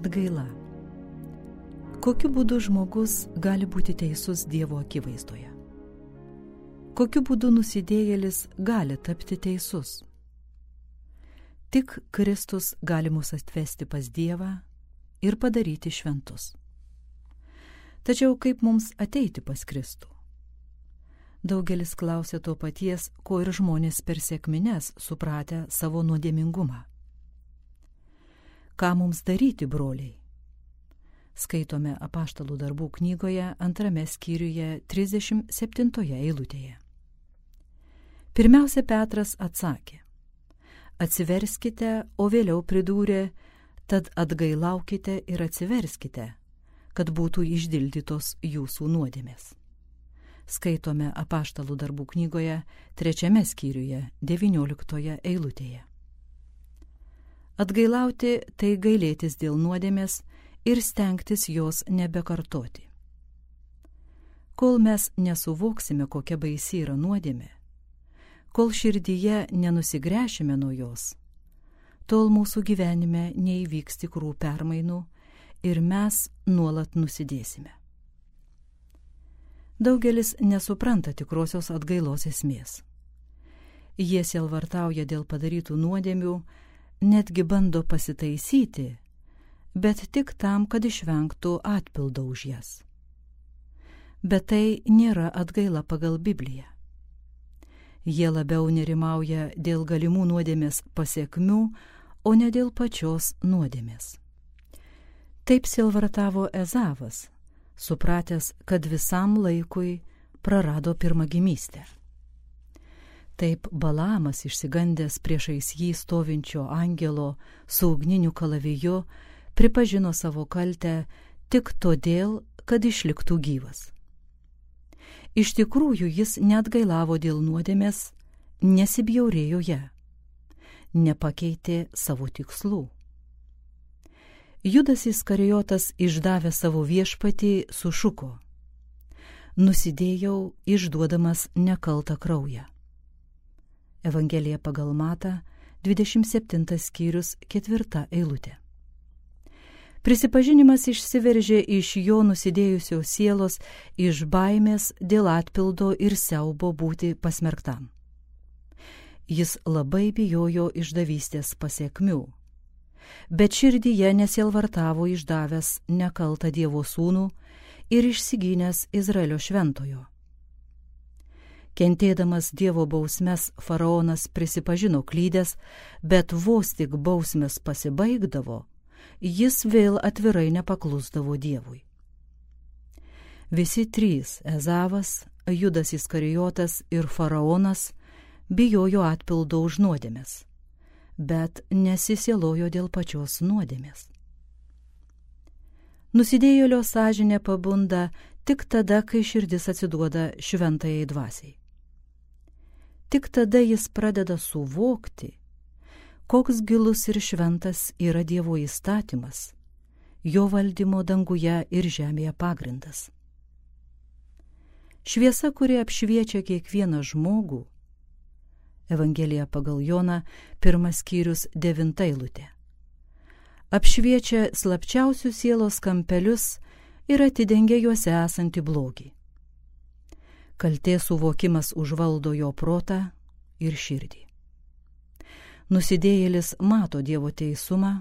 Atgaila. Kokiu būdu žmogus gali būti teisus Dievo akivaizdoje? Kokiu būdu nusidėjėlis gali tapti teisus? Tik Kristus gali mus atvesti pas Dievą ir padaryti šventus. Tačiau kaip mums ateiti pas Kristų? Daugelis klausia to paties, ko ir žmonės per sėkmines supratę savo nuodėmingumą. Ką mums daryti, broliai? Skaitome apaštalų darbų knygoje antrame skyriuje 37 eilutėje. Pirmiausia, Petras atsakė, atsiverskite, o vėliau pridūrė, tad atgailaukite ir atsiverskite, kad būtų išdildytos jūsų nuodėmės skaitome apaštalų darbų knygoje trečiame skyriuje, devinioliktoje eilutėje. Atgailauti tai gailėtis dėl nuodėmės ir stengtis jos nebekartoti. Kol mes nesuvoksime, kokia baisi yra nuodėmė, kol širdyje nenusigręšime nuo jos, tol mūsų gyvenime neįvyks tikrų permainų ir mes nuolat nusidėsime. Daugelis nesupranta tikrosios atgailos esmės. Jie sielvartauja dėl padarytų nuodėmių, netgi bando pasitaisyti, bet tik tam, kad išvengtų atpildo už jas. Bet tai nėra atgaila pagal Bibliją. Jie labiau nerimauja dėl galimų nuodėmės pasiekmių, o ne dėl pačios nuodėmės. Taip silvartavo Ezavas, supratęs, kad visam laikui prarado pirmagimystę. Taip Balamas išsigandęs priešais jį stovinčio angelo su ugniniu kalaviju pripažino savo kaltę tik todėl, kad išliktų gyvas. Iš tikrųjų jis net gailavo dėl nuodėmės, nesibjaurėjo ją, nepakeitė savo tikslų. Judas Iskarijotas išdavė savo viešpatį sušuko. Nusidėjau išduodamas nekaltą kraują. Evangelija pagal Mata, 27 skyrius, 4 eilutė. Prisipažinimas išsiveržė iš jo nusidėjusios sielos, iš baimės dėl atpildo ir siaubo būti pasmerktam. Jis labai bijojo išdavystės pasiekmių bet širdyje nesielvartavo išdavęs nekaltą Dievo sūnų ir išsigynęs Izraelio šventojo. Kentėdamas Dievo bausmes, faraonas prisipažino klydęs, bet vos tik bausmės pasibaigdavo, jis vėl atvirai nepaklusdavo Dievui. Visi trys - Ezavas, Judas Iskarijotas ir faraonas - bijojo atpildo už nuodėmės bet nesisėlojo dėl pačios nuodėmės. Nusidėjėlio sąžinė pabunda tik tada, kai širdis atsiduoda šventajai dvasiai. Tik tada jis pradeda suvokti, koks gilus ir šventas yra Dievo įstatymas, jo valdymo danguje ir žemėje pagrindas. Šviesa, kuri apšviečia kiekvieną žmogų, Evangelija pagal Joną, pirmas skyrius, devinta eilutė. Apšviečia slapčiausius sielos kampelius ir atidengia juose esantį blogį. Kaltės suvokimas užvaldo jo protą ir širdį. Nusidėjėlis mato Dievo teisumą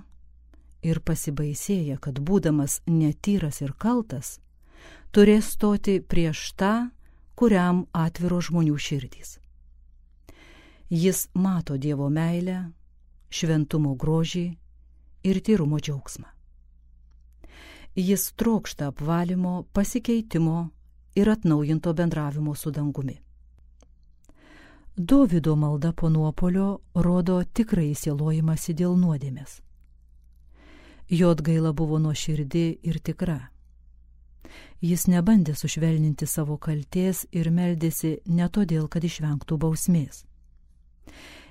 ir pasibaisėja, kad būdamas netyras ir kaltas, turės stoti prieš tą, kuriam atviro žmonių širdys. Jis mato Dievo meilę, šventumo grožį ir tyrumo džiaugsmą. Jis trokšta apvalimo, pasikeitimo ir atnaujinto bendravimo su dangumi. Dovido malda po nuopolio rodo tikrai įsielojimąsi dėl nuodėmės. Jo atgaila buvo nuoširdi ir tikra. Jis nebandė sušvelninti savo kalties ir meldėsi ne todėl, kad išvengtų bausmės.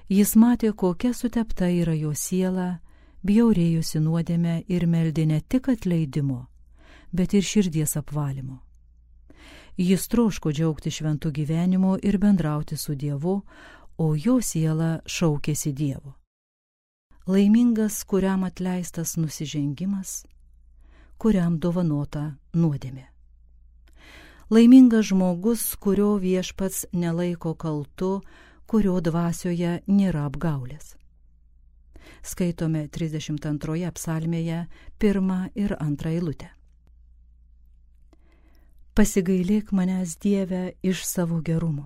Jis matė, kokia sutepta yra jo siela, bjaurėjusi nuodėme ir meldė ne tik atleidimo, bet ir širdies apvalimo. Jis troško džiaugti šventų gyvenimu ir bendrauti su Dievu, o jo siela šaukėsi Dievo. Laimingas, kuriam atleistas nusižengimas, kuriam dovanota nuodėmė. Laimingas žmogus, kurio viešpats nelaiko kaltu, kurio dvasioje nėra apgaulės. Skaitome 32 psalmėje pirmą ir antrą eilutę. Pasigailėk manęs Dieve iš savo gerumo,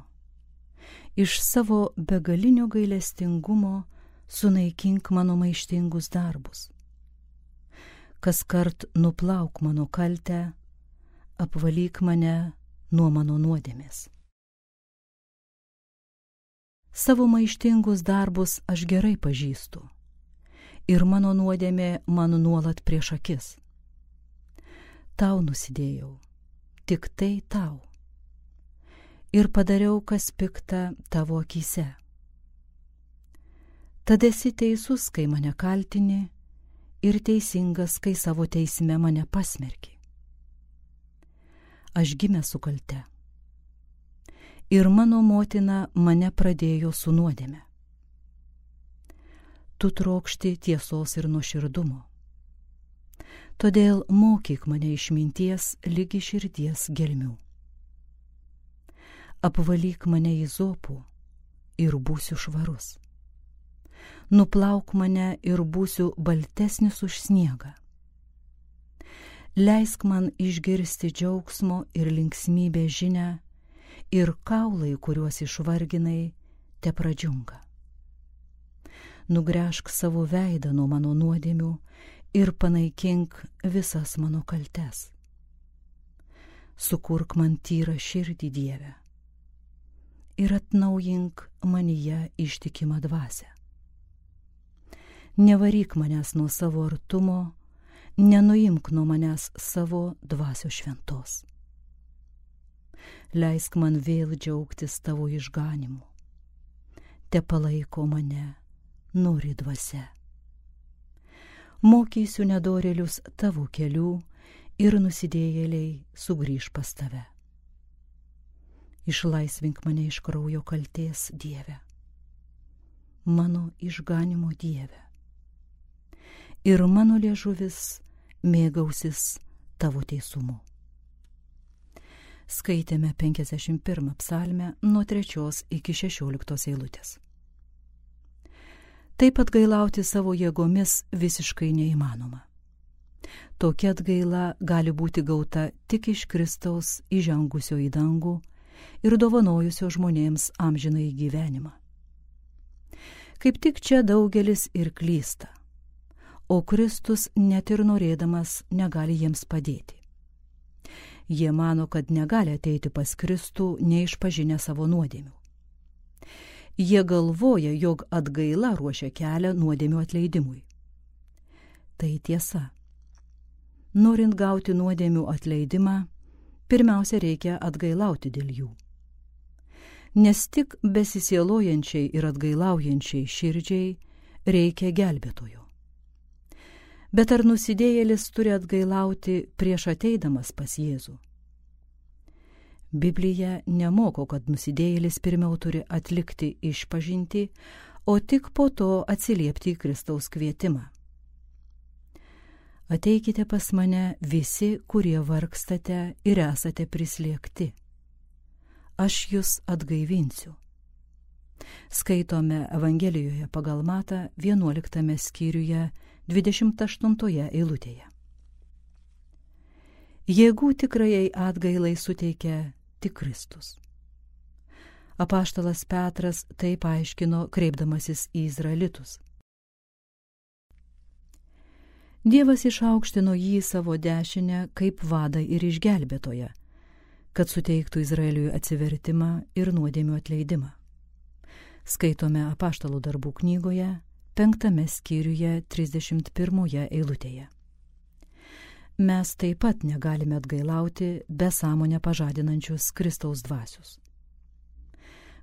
iš savo begalinio gailestingumo sunaikink mano maištingus darbus. Kas kart nuplauk mano kaltę, apvalyk mane nuo mano nuodėmės. Savo maištingus darbus aš gerai pažįstu ir mano nuodėmė man nuolat prieš akis. Tau nusidėjau, tik tai tau. Ir padariau, kas pikta tavo akise Tad esi teisus, kai mane kaltini, ir teisingas, kai savo teisme mane pasmerki. Aš gimė su kalte. Ir mano motina mane pradėjo su nuodėme. Tu trokšti tiesos ir nuoširdumo. Todėl mokyk mane išminties lygi širdies gelmių. Apvalyk mane į zopų ir būsiu švarus nuplauk mane ir būsiu baltesnis už sniegą. Leisk man išgirsti džiaugsmo ir linksmybę žinę ir kaulai, kuriuos išvarginai, te pradžiunga. Nugręžk savo veidą nuo mano nuodėmių ir panaikink visas mano kaltes. Sukurk man tyrą širdį Dievę ir atnaujink manyje ištikimą dvasę nevaryk manęs nuo savo artumo, nenuimk nuo manęs savo dvasios šventos. Leisk man vėl džiaugtis tavo išganimu. Te palaiko mane, nori dvasia. Mokysiu nedorelius tavo kelių ir nusidėjėliai sugrįž pas tave. Išlaisvink mane iš kraujo kalties Dieve, mano išganimo Dieve ir mano liežuvis mėgausis tavo teisumu. Skaitėme 51 psalmę nuo 3 iki 16 eilutės. Taip atgailauti savo jėgomis visiškai neįmanoma. Tokia atgaila gali būti gauta tik iš Kristaus įžengusio į dangų ir dovanojusio žmonėms amžinai gyvenimą. Kaip tik čia daugelis ir klysta o Kristus net ir norėdamas negali jiems padėti. Jie mano, kad negali ateiti pas Kristų neišpažinę savo nuodėmių. Jie galvoja, jog atgaila ruošia kelią nuodėmių atleidimui. Tai tiesa. Norint gauti nuodėmių atleidimą, pirmiausia reikia atgailauti dėl jų. Nes tik besisielojančiai ir atgailaujančiai širdžiai reikia gelbėtojo. Bet ar nusidėjėlis turi atgailauti prieš ateidamas pas Jėzų? Biblija nemoko, kad nusidėjėlis pirmiau turi atlikti išpažinti, o tik po to atsiliepti į Kristaus kvietimą. Ateikite pas mane visi, kurie vargstate ir esate prislėgti. Aš jūs atgaivinsiu. Skaitome Evangelijoje pagal Matą 11 skyriuje 28 eilutėje. Jėgų tikrajai atgailai suteikia tik Kristus. Apaštalas Petras taip aiškino, kreipdamasis į Izraelitus. Dievas išaukštino jį savo dešinę kaip vadą ir išgelbėtoją, kad suteiktų Izraeliui atsivertimą ir nuodėmių atleidimą. Skaitome apaštalų darbų knygoje, penktame skyriuje 31 eilutėje. Mes taip pat negalime atgailauti be sąmonę pažadinančius Kristaus dvasius.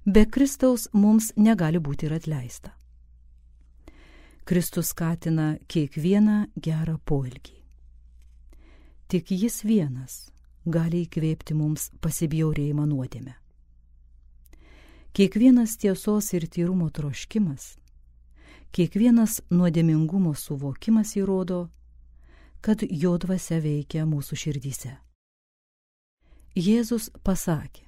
Be Kristaus mums negali būti ir atleista. Kristus skatina kiekvieną gerą poelgį. Tik jis vienas gali įkvėpti mums pasibjaurėjimą nuodėmę. Kiekvienas tiesos ir tyrumo troškimas Kiekvienas nuodėmingumo suvokimas įrodo, kad jo dvasia veikia mūsų širdyse. Jėzus pasakė,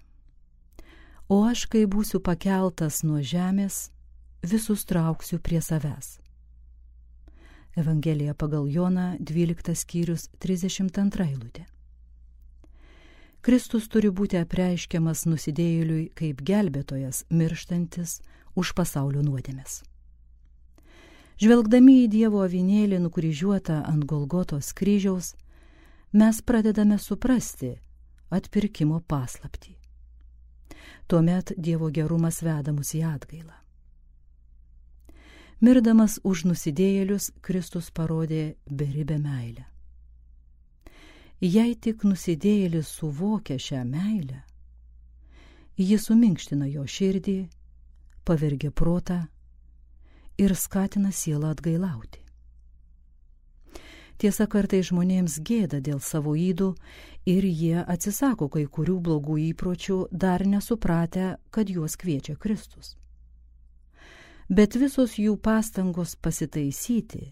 o aš, kai būsiu pakeltas nuo žemės, visus trauksiu prie savęs. Evangelija pagal Joną 12 skyrius 32 eilutė. Kristus turi būti apreiškiamas nusidėjėliui kaip gelbėtojas mirštantis už pasaulio nuodėmės. Žvelgdami į Dievo avinėlį nukryžiuotą ant Golgotos kryžiaus, mes pradedame suprasti atpirkimo paslaptį. Tuomet Dievo gerumas veda mus į atgailą. Mirdamas už nusidėjėlius, Kristus parodė beribę meilę. Jei tik nusidėjėlis suvokia šią meilę, ji suminkština jo širdį, pavergia protą ir skatina sielą atgailauti. Tiesa, kartai žmonėms gėda dėl savo įdų ir jie atsisako kai kurių blogų įpročių, dar nesupratę, kad juos kviečia Kristus. Bet visos jų pastangos pasitaisyti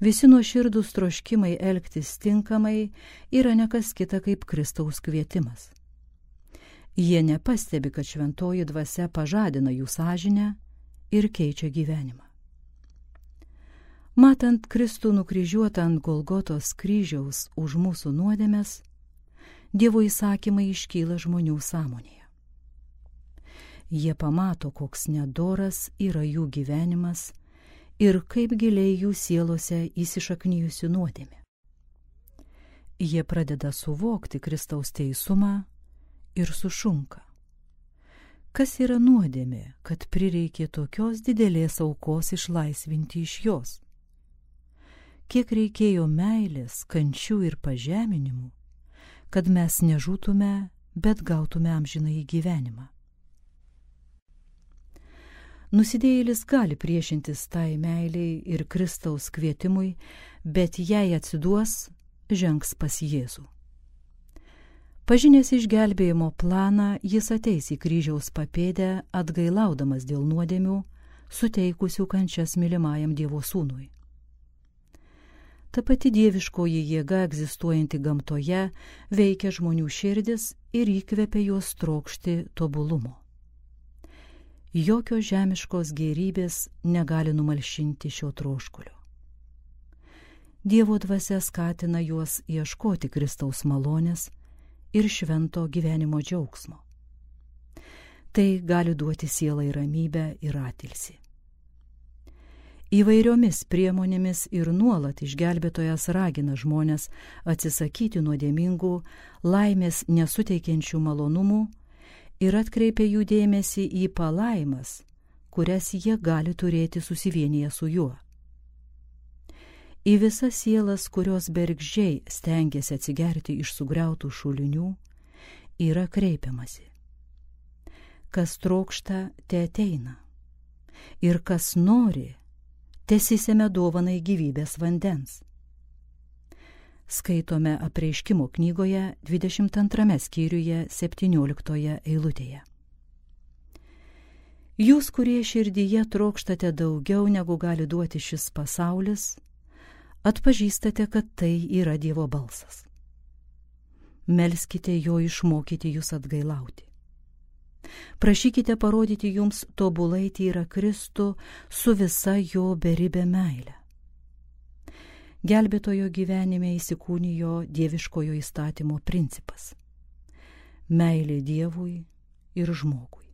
Visi nuoširdūs troškimai elgtis tinkamai yra nekas kita kaip Kristaus kvietimas. Jie nepastebi, kad šventoji dvasia pažadina jų sąžinę ir keičia gyvenimą. Matant Kristų nukryžiuotą ant Golgotos kryžiaus už mūsų nuodėmes, Dievo įsakymai iškyla žmonių sąmonėje. Jie pamato, koks nedoras yra jų gyvenimas ir kaip giliai jų sielose įsišaknyjusi nuodėmė. Jie pradeda suvokti Kristaus teisumą ir sušunka. Kas yra nuodėmė, kad prireikė tokios didelės aukos išlaisvinti iš jos? Kiek reikėjo meilės, kančių ir pažeminimų, kad mes nežūtume, bet gautume amžinai gyvenimą. Nusidėjėlis gali priešintis tai meiliai ir Kristaus kvietimui, bet jei atsiduos, žengs pas Jėzų. Pažinęs išgelbėjimo planą, jis ateis į kryžiaus papėdę, atgailaudamas dėl nuodėmių, suteikusių kančias mylimajam Dievo sūnui. Ta pati dieviškoji jėga egzistuojanti gamtoje veikia žmonių širdis ir įkvepia juos trokšti tobulumo jokios žemiškos gerybės negali numalšinti šio troškulio. Dievo dvasia skatina juos ieškoti Kristaus malonės ir švento gyvenimo džiaugsmo. Tai gali duoti sielai ramybę ir atilsi. Įvairiomis priemonėmis ir nuolat išgelbėtojas ragina žmonės atsisakyti nuodėmingų, laimės nesuteikiančių malonumų ir atkreipia jų dėmesį į palaimas, kurias jie gali turėti susivienyje su juo. Į visas sielas, kurios bergždžiai stengiasi atsigerti iš sugriautų šulinių, yra kreipiamasi. Kas trokšta, te ateina. Ir kas nori, tesisėme dovanai gyvybės vandens skaitome apreiškimo knygoje 22 skyriuje 17 eilutėje. Jūs, kurie širdyje trokštate daugiau negu gali duoti šis pasaulis, atpažįstate, kad tai yra Dievo balsas. Melskite jo išmokyti jūs atgailauti. Prašykite parodyti jums tobulai tyrą Kristų su visa jo beribė meile gelbėtojo gyvenime įsikūnijo dieviškojo įstatymo principas - meilė Dievui ir žmogui.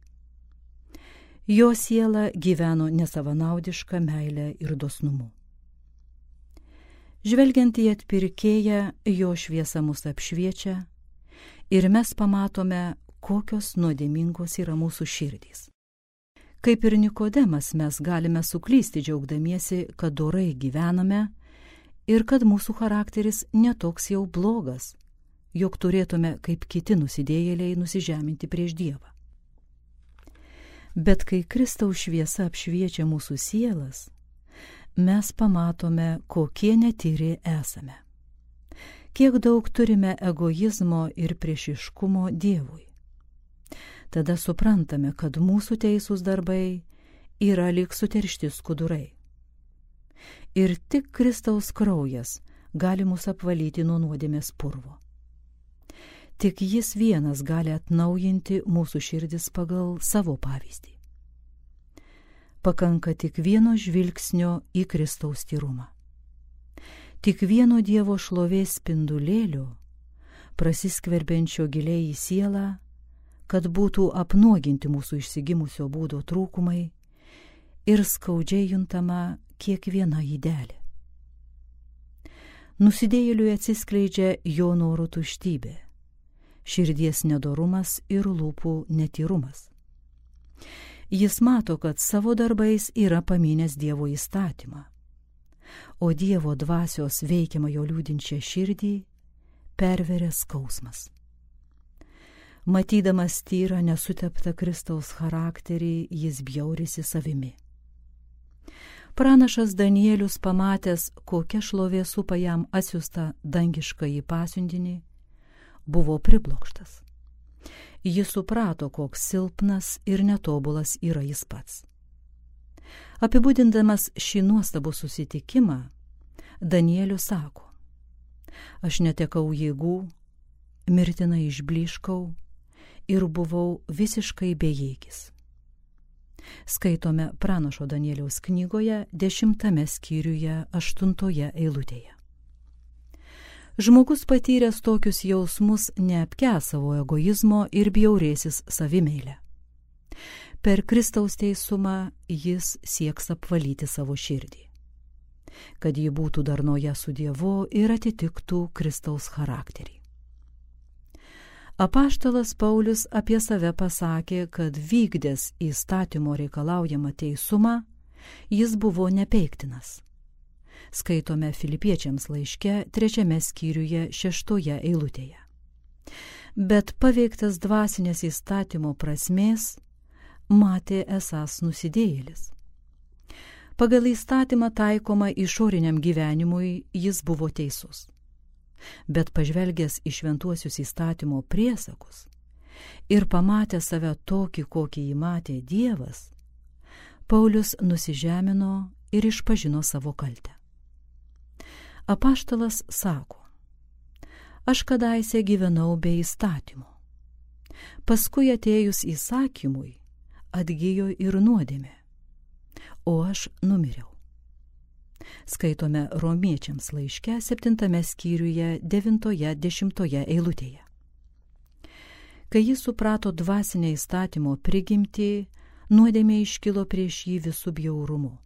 Jo siela gyveno nesavanaudišką meilę ir dosnumu. Žvelgiant į atpirkėją, jo šviesa mus apšviečia ir mes pamatome, kokios nuodėmingos yra mūsų širdys. Kaip ir Nikodemas mes galime suklysti džiaugdamiesi, kad dorai gyvename, ir kad mūsų charakteris netoks jau blogas, jog turėtume kaip kiti nusidėjėliai nusižeminti prieš Dievą. Bet kai Kristaus šviesa apšviečia mūsų sielas, mes pamatome, kokie netyri esame. Kiek daug turime egoizmo ir priešiškumo Dievui. Tada suprantame, kad mūsų teisūs darbai yra lik suteršti skudurai Ir tik Kristaus kraujas gali mus apvalyti nuo nuodėmės purvo. Tik jis vienas gali atnaujinti mūsų širdis pagal savo pavyzdį. Pakanka tik vieno žvilgsnio į Kristaus tyrumą. Tik vieno Dievo šlovės spindulėlio, prasiskverbiančio giliai į sielą, kad būtų apnuoginti mūsų išsigimusio būdo trūkumai ir skaudžiai juntama kiekviena įdelė. Nusidėjėliui atsiskleidžia jo norų tuštybė širdies nedorumas ir lūpų netyrumas. Jis mato, kad savo darbais yra paminęs Dievo įstatymą, o Dievo dvasios veikiamą jo liūdinčią širdį perveria skausmas. Matydamas tyrą nesuteptą Kristaus charakterį, jis bjaurisi savimi. Pranašas Danielius pamatęs, kokia šlovė supa jam atsiusta dangišką į pasiuntinį, buvo priblokštas. Jis suprato, koks silpnas ir netobulas yra jis pats. Apibūdindamas šį nuostabų susitikimą, Danielius sako, aš netekau jėgų, mirtinai išbliškau ir buvau visiškai bejėgis. Skaitome pranašo Danieliaus knygoje dešimtame skyriuje aštuntoje eilutėje. Žmogus patyręs tokius jausmus neapke savo egoizmo ir bjaurėsis savimeilę. Per Kristaus teisumą jis sieks apvalyti savo širdį, kad ji būtų darnoje su Dievu ir atitiktų Kristaus charakterį. Apaštalas Paulius apie save pasakė, kad vykdęs įstatymo reikalaujamą teisumą, jis buvo nepeiktinas skaitome filipiečiams laiške trečiame skyriuje šeštoje eilutėje. Bet paveiktas dvasinės įstatymo prasmės, matė esas nusidėjėlis. Pagal įstatymą taikoma išoriniam gyvenimui jis buvo teisus. Bet pažvelgęs į šventuosius įstatymo priesakus ir pamatę save tokį, kokį jį matė Dievas, Paulius nusižemino ir išpažino savo kaltę. Apaštalas sako, aš kadaise gyvenau be įstatymų. Paskui atėjus įsakymui atgyjo ir nuodėmė, o aš numiriau. Skaitome romiečiams laiške septintame skyriuje devintoje dešimtoje eilutėje. Kai jis suprato dvasinę įstatymo prigimtį, nuodėmė iškilo prieš jį visų bjaurumu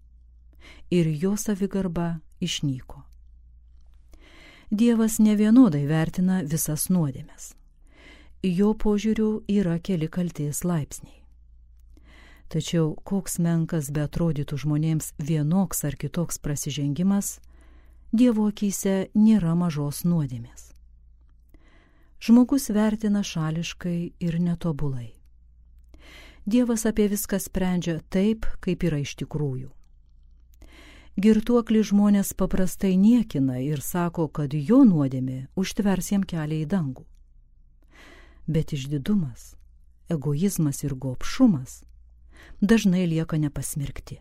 ir jo savigarba išnyko. Dievas nevienodai vertina visas nuodėmes. Jo požiūrių yra keli kalties laipsniai. Tačiau koks menkas be atrodytų žmonėms vienoks ar kitoks prasižengimas, Dievo akise nėra mažos nuodėmės. Žmogus vertina šališkai ir netobulai. Dievas apie viską sprendžia taip, kaip yra iš tikrųjų. Girtuoklį žmonės paprastai niekina ir sako, kad jo nuodėmė užtvers jam kelią į dangų. Bet išdidumas, egoizmas ir gopšumas dažnai lieka nepasmirkti.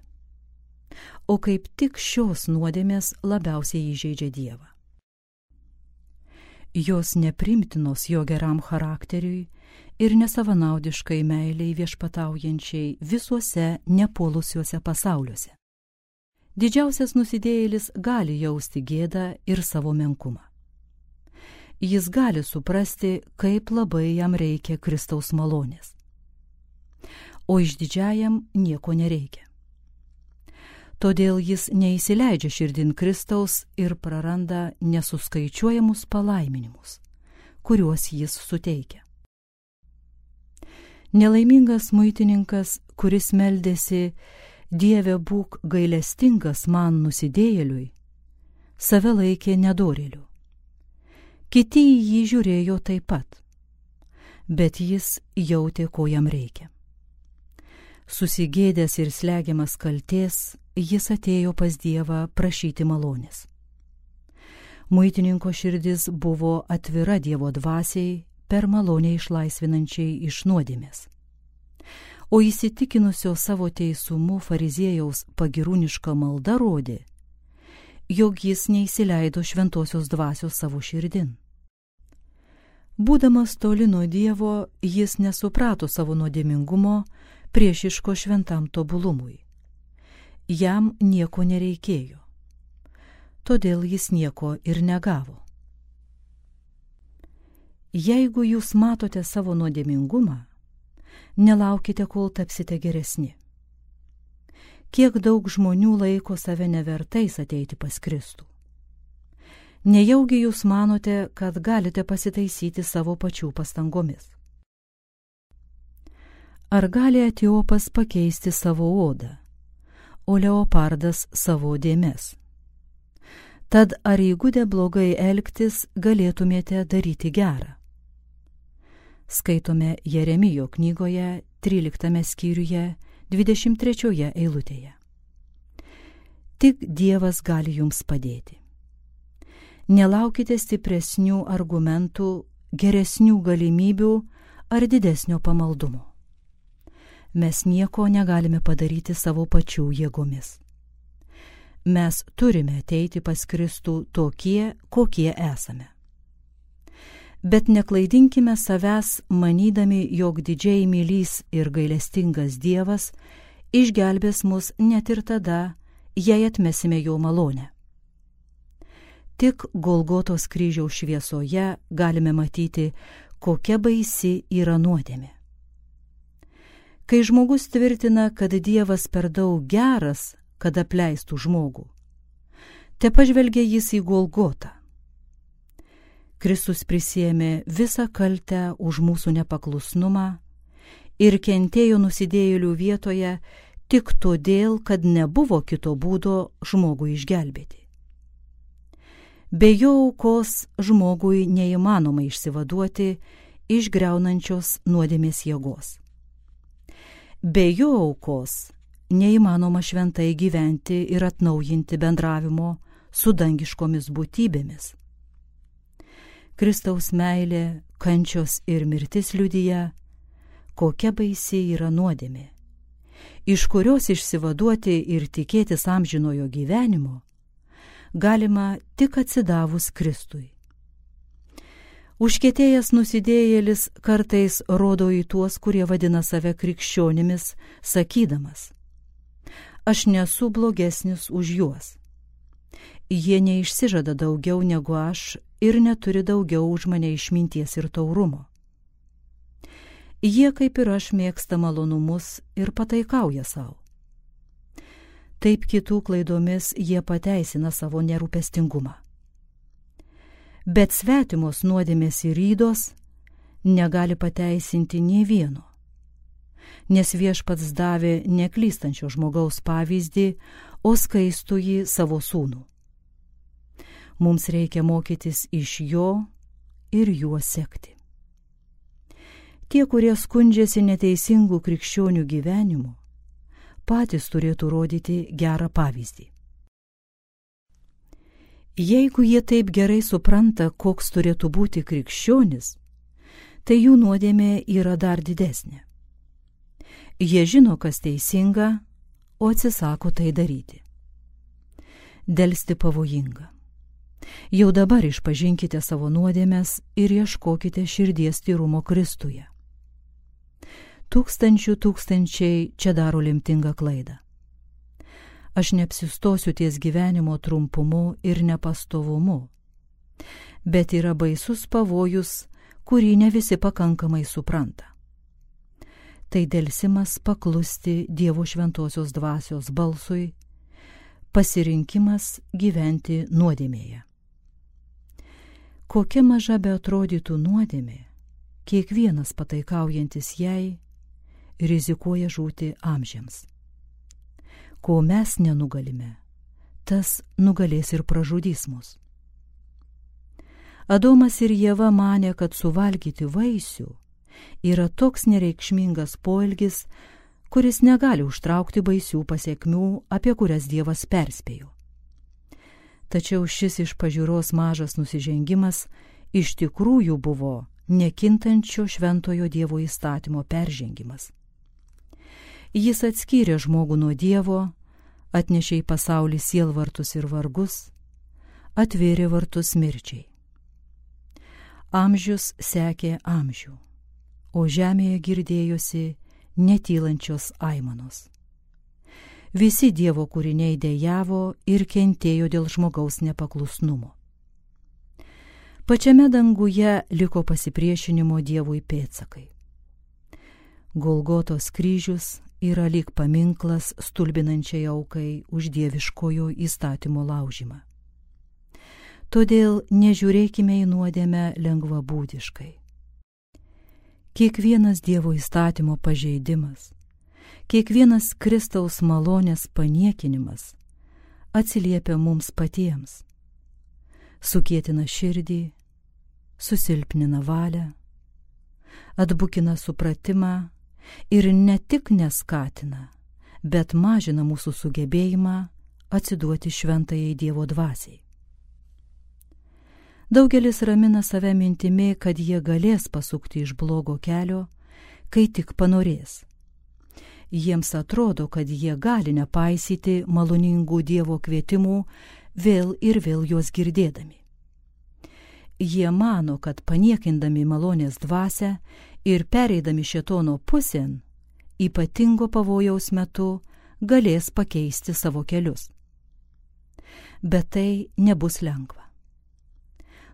O kaip tik šios nuodėmės labiausiai įžeidžia Dievą. Jos neprimtinos jo geram charakteriui ir nesavanaudiškai meiliai viešpataujančiai visuose nepolusiuose pasauliuose didžiausias nusidėjėlis gali jausti gėdą ir savo menkumą. Jis gali suprasti, kaip labai jam reikia Kristaus malonės. O išdidžiajam nieko nereikia. Todėl jis neįsileidžia širdin Kristaus ir praranda nesuskaičiuojamus palaiminimus, kuriuos jis suteikia. Nelaimingas muitininkas, kuris meldėsi Dieve būk gailestingas man nusidėjėliui, save laikė nedorėliu. Kiti į jį žiūrėjo taip pat, bet jis jautė, ko jam reikia. Susigėdęs ir slegiamas kalties, jis atėjo pas Dievą prašyti malonės. Muitininko širdis buvo atvira Dievo dvasiai per malonę išlaisvinančiai iš nuodėmės o įsitikinusio savo teisumu fariziejaus pagirūniška malda rodė, jog jis neįsileido šventosios dvasios savo širdin. Būdamas toli nuo Dievo, jis nesuprato savo nuodėmingumo priešiško šventam tobulumui. Jam nieko nereikėjo. Todėl jis nieko ir negavo. Jeigu jūs matote savo nuodėmingumą, nelaukite, kol tapsite geresni. Kiek daug žmonių laiko save nevertais ateiti pas Kristų. Nejaugi jūs manote, kad galite pasitaisyti savo pačių pastangomis? Ar gali Etiopas pakeisti savo odą, o leopardas savo dėmes? Tad ar įgūdę blogai elgtis galėtumėte daryti gerą? Skaitome Jeremijo knygoje 13 skyriuje 23 eilutėje. Tik Dievas gali jums padėti. Nelaukite stipresnių argumentų, geresnių galimybių ar didesnio pamaldumo. Mes nieko negalime padaryti savo pačių jėgomis. Mes turime ateiti pas Kristų tokie, kokie esame bet neklaidinkime savęs manydami, jog didžiai mylys ir gailestingas Dievas išgelbės mus net ir tada, jei atmesime jo malonę. Tik Golgotos kryžiaus šviesoje galime matyti, kokia baisi yra nuodėmė. Kai žmogus tvirtina, kad Dievas per daug geras, kad apleistų žmogų, te pažvelgia jis į Golgotą Kristus prisėmė visą kaltę už mūsų nepaklusnumą ir kentėjo nusidėjėlių vietoje tik todėl, kad nebuvo kito būdo žmogui išgelbėti. Be jo aukos žmogui neįmanoma išsivaduoti iš greunančios nuodėmės jėgos. Be jo aukos neįmanoma šventai gyventi ir atnaujinti bendravimo su dangiškomis būtybėmis Kristaus meilė, kančios ir mirtis liudyja, kokia baisi yra nuodėmė, iš kurios išsivaduoti ir tikėtis amžinojo gyvenimo galima tik atsidavus Kristui. Užkėtėjęs nusidėjėlis kartais rodo į tuos, kurie vadina save krikščionimis, sakydamas, aš nesu blogesnis už juos. Jie neišsižada daugiau negu aš ir neturi daugiau už mane išminties ir taurumo. Jie kaip ir aš mėgsta malonumus ir pataikauja savo. Taip kitų klaidomis jie pateisina savo nerūpestingumą. Bet svetimos nuodėmės ir rydos negali pateisinti nie vieno, nes viešpats davė neklystančio žmogaus pavyzdį, o skaistų jį savo sūnų. Mums reikia mokytis iš jo ir juo sekti. Tie, kurie skundžiasi neteisingų krikščionių gyvenimu, patys turėtų rodyti gerą pavyzdį. Jeigu jie taip gerai supranta, koks turėtų būti krikščionis, tai jų nuodėmė yra dar didesnė. Jie žino, kas teisinga, o atsisako tai daryti. Delsti pavojinga. Jau dabar išpažinkite savo nuodėmės ir ieškokite širdies tyrumo Kristuje. Tūkstančių tūkstančiai čia daro limtingą klaidą. Aš neapsistosiu ties gyvenimo trumpumu ir nepastovumu, bet yra baisus pavojus, kurį ne visi pakankamai supranta. Tai dėlsimas paklusti Dievo šventosios dvasios balsui, pasirinkimas gyventi nuodėmėje. Kokia maža be atrodytų nuodėmė, kiekvienas pataikaujantis jai rizikuoja žūti amžiams. Ko mes nenugalime, tas nugalės ir pražudys mus. Adomas ir Jėva mane, kad suvalgyti vaisių yra toks nereikšmingas poelgis, kuris negali užtraukti baisių pasiekmių, apie kurias Dievas perspėjo tačiau šis iš pažiūros mažas nusižengimas iš tikrųjų buvo nekintančio šventojo Dievo įstatymo peržengimas. Jis atskyrė žmogų nuo Dievo, atnešė į pasaulį sielvartus ir vargus, atvėrė vartus mirčiai. Amžius sekė amžių, o žemėje girdėjosi netylančios aimanos. Visi Dievo kūriniai dėjavo ir kentėjo dėl žmogaus nepaklusnumo. Pačiame danguje liko pasipriešinimo Dievui pėtsakai. Golgotos kryžius yra lyg paminklas stulbinančiai aukai už dieviškojo įstatymo laužymą. Todėl nežiūrėkime į nuodėmę lengvabūdiškai. Kiekvienas Dievo įstatymo pažeidimas, kiekvienas Kristaus malonės paniekinimas atsiliepia mums patiems, sukėtina širdį, susilpnina valią, atbukina supratimą ir ne tik neskatina, bet mažina mūsų sugebėjimą atsiduoti šventajai Dievo dvasiai. Daugelis ramina save mintimi, kad jie galės pasukti iš blogo kelio, kai tik panorės. Jiems atrodo, kad jie gali nepaisyti maloningų Dievo kvietimų vėl ir vėl juos girdėdami. Jie mano, kad paniekindami malonės dvasę ir pereidami šetono pusėn, ypatingo pavojaus metu galės pakeisti savo kelius. Bet tai nebus lengva.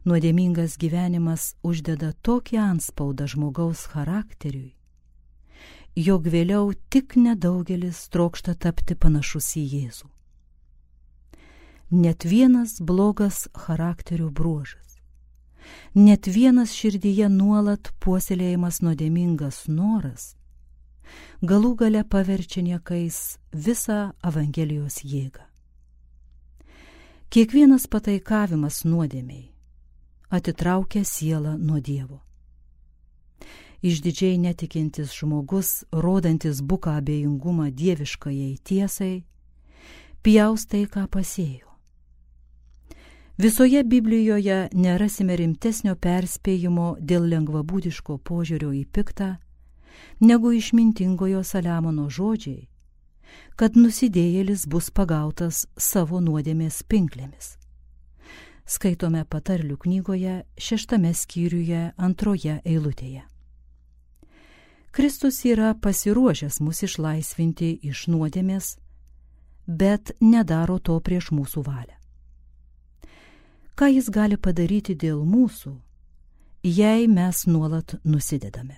Nuodėmingas gyvenimas uždeda tokį anspaudą žmogaus charakteriui, jog vėliau tik nedaugelis trokšta tapti panašus į Jėzų. Net vienas blogas charakterio bruožas net vienas širdyje nuolat puoselėjimas nuodėmingas noras, galų gale paverčia niekais visą Evangelijos jėgą. Kiekvienas pataikavimas nuodėmiai atitraukia sielą nuo Dievo. Išdidžiai netikintis žmogus, rodantis buką abejingumą dieviškajai tiesai, pjaustai, ką pasėjo Visoje Biblijoje nerasime rimtesnio perspėjimo dėl lengvabūdiško požiūrio į piktą, negu išmintingojo Saliamono žodžiai, kad nusidėjėlis bus pagautas savo nuodėmės pinklėmis. Skaitome patarlių knygoje šeštame skyriuje antroje eilutėje. Kristus yra pasiruošęs mus išlaisvinti iš nuodėmės, bet nedaro to prieš mūsų valią ką jis gali padaryti dėl mūsų, jei mes nuolat nusidedame.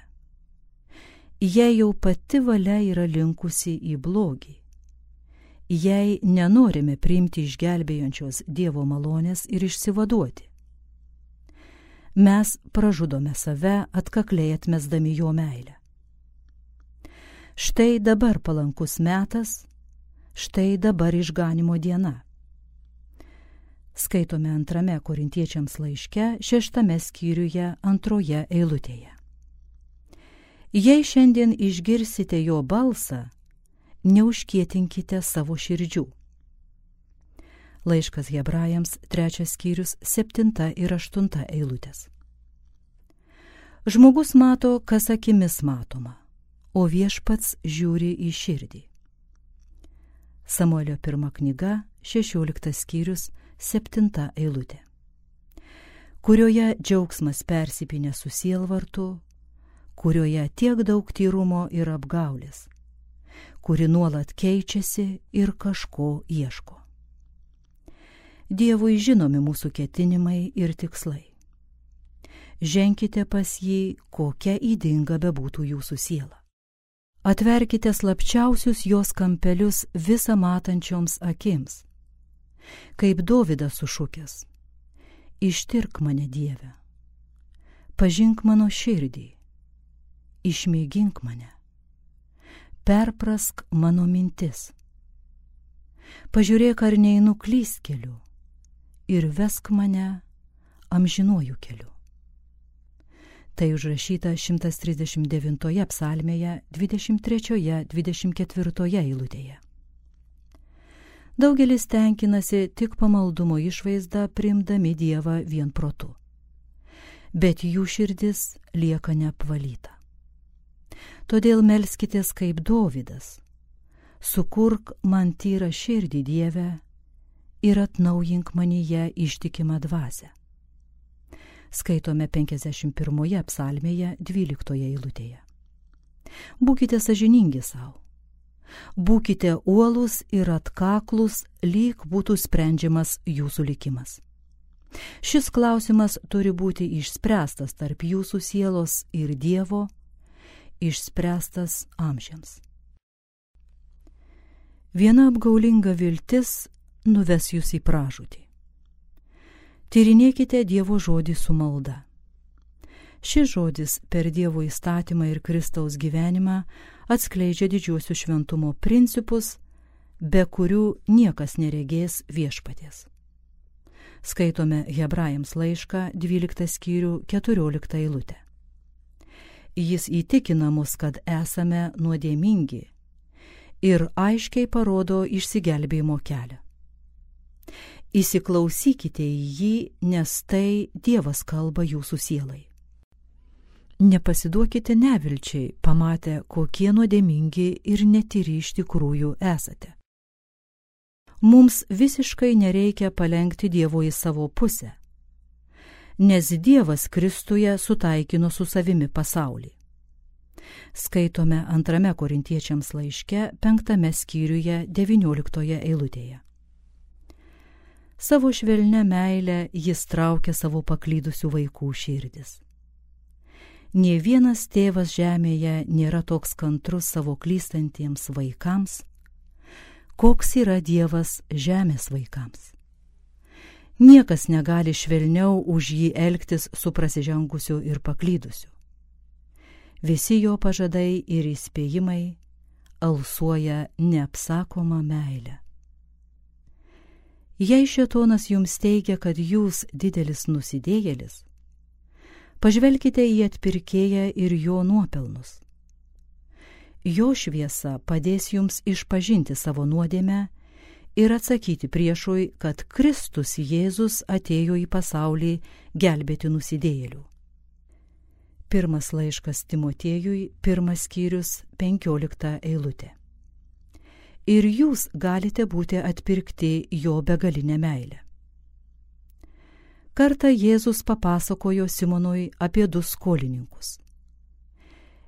Jei jau pati valia yra linkusi į blogį, jei nenorime priimti išgelbėjančios Dievo malonės ir išsivaduoti. Mes pražudome save atkakliai atmesdami jo meilę. Štai dabar palankus metas, štai dabar išganimo diena Skaitome antrame korintiečiams laiške, šeštame skyriuje, antroje eilutėje. Jei šiandien išgirsite jo balsą, neužkietinkite savo širdžių. Laiškas hebrajams, trečias skyrius, septinta ir aštunta eilutės. Žmogus mato, kas akimis matoma, o viešpats žiūri į širdį. Samuelio pirma knyga, šešioliktas skyrius, septinta eilutė, kurioje džiaugsmas persipinė su sielvartu, kurioje tiek daug tyrumo ir apgaulės, kuri nuolat keičiasi ir kažko ieško. Dievui žinomi mūsų ketinimai ir tikslai. Ženkite pas jį, kokia įdinga bebūtų jūsų siela. Atverkite slapčiausius jos kampelius visą matančioms akims kaip Dovydas sušūkęs. Ištirk mane Dieve, pažink mano širdį, išmėgink mane, perprask mano mintis, pažiūrėk ar neinu klys keliu ir vesk mane amžinuoju keliu. Tai užrašyta 139 psalmėje 23-24 eilutėje. Daugelis tenkinasi tik pamaldumo išvaizdą primdami Dievą vien protu. Bet jų širdis lieka neapvalyta. Todėl melskitės kaip Dovydas. Sukurk man tyrą širdį Dievę ir atnaujink manyje ištikimą dvasę. Skaitome 51 psalmėje 12 eilutėje. Būkite sažiningi savo. Būkite uolus ir atkaklus, lyg būtų sprendžiamas jūsų likimas. Šis klausimas turi būti išspręstas tarp jūsų sielos ir Dievo, išspręstas amžiams. Viena apgaulinga viltis nuves jūs į pražūtį. Tyrinėkite Dievo žodį su malda. Šis žodis per Dievo įstatymą ir Kristaus gyvenimą atskleidžia didžiuosius šventumo principus, be kurių niekas neregės viešpaties. Skaitome Hebrajams laišką 12 skyrių 14 eilutę. Jis įtikina mus, kad esame nuodėmingi ir aiškiai parodo išsigelbėjimo kelią. Įsiklausykite į jį, nes tai Dievas kalba jūsų sielai. Nepasiduokite nevilčiai, pamatę, kokie nuodėmingi ir netyri iš tikrųjų esate. Mums visiškai nereikia palengti Dievo į savo pusę, nes Dievas Kristuje sutaikino su savimi pasaulį. Skaitome antrame korintiečiams laiške, penktame skyriuje, devyniolikoje eilutėje. Savo švelnę meilę jis traukia savo paklydusių vaikų širdis. Nie vienas tėvas žemėje nėra toks kantrus savo klystantiems vaikams, koks yra Dievas žemės vaikams. Niekas negali švelniau už jį elgtis su prasižengusiu ir paklydusiu. Visi jo pažadai ir įspėjimai alsuoja neapsakoma meilė. Jei šetonas jums teigia, kad jūs didelis nusidėjėlis, pažvelkite į atpirkėją ir jo nuopelnus. Jo šviesa padės jums išpažinti savo nuodėmę ir atsakyti priešui, kad Kristus Jėzus atėjo į pasaulį gelbėti nusidėjėlių. Pirmas laiškas Timotiejui, pirmas skyrius, penkiolikta eilutė. Ir jūs galite būti atpirkti jo begalinę meilę. Kartą Jėzus papasakojo Simonui apie du skolininkus.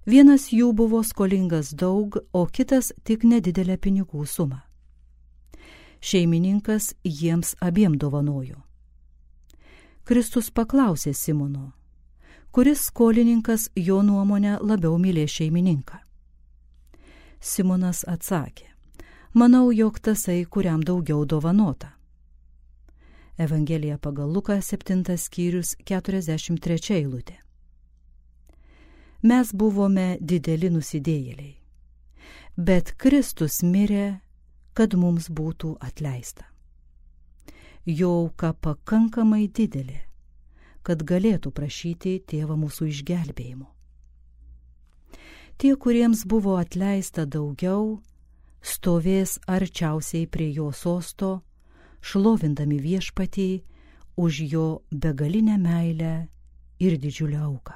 Vienas jų buvo skolingas daug, o kitas tik nedidelę pinigų sumą. Šeimininkas jiems abiem dovanojo. Kristus paklausė Simono, kuris skolininkas jo nuomonę labiau mylė šeimininką. Simonas atsakė, manau, jog tasai, kuriam daugiau dovanota. Evangelija pagal Luką 7 skyrius 43 eilutė. Mes buvome dideli nusidėjėliai, bet Kristus mirė, kad mums būtų atleista. Jo auka pakankamai didelė, kad galėtų prašyti tėvą mūsų išgelbėjimo. Tie, kuriems buvo atleista daugiau, stovės arčiausiai prie jo sosto, šlovindami viešpatį už jo begalinę meilę ir didžiulę auką.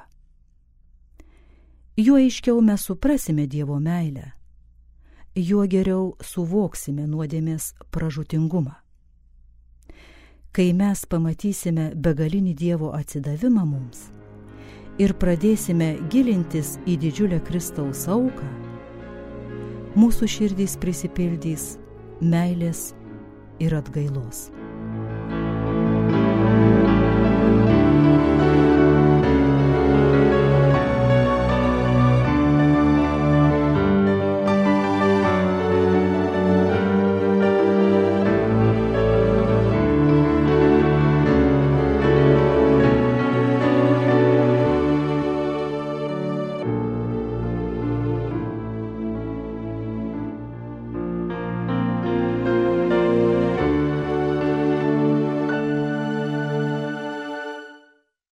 Juo aiškiau mes suprasime Dievo meilę, juo geriau suvoksime nuodėmės pražutingumą. Kai mes pamatysime begalinį Dievo atsidavimą mums ir pradėsime gilintis į didžiulę Kristaus auką, mūsų širdys prisipildys meilės ir atgailos.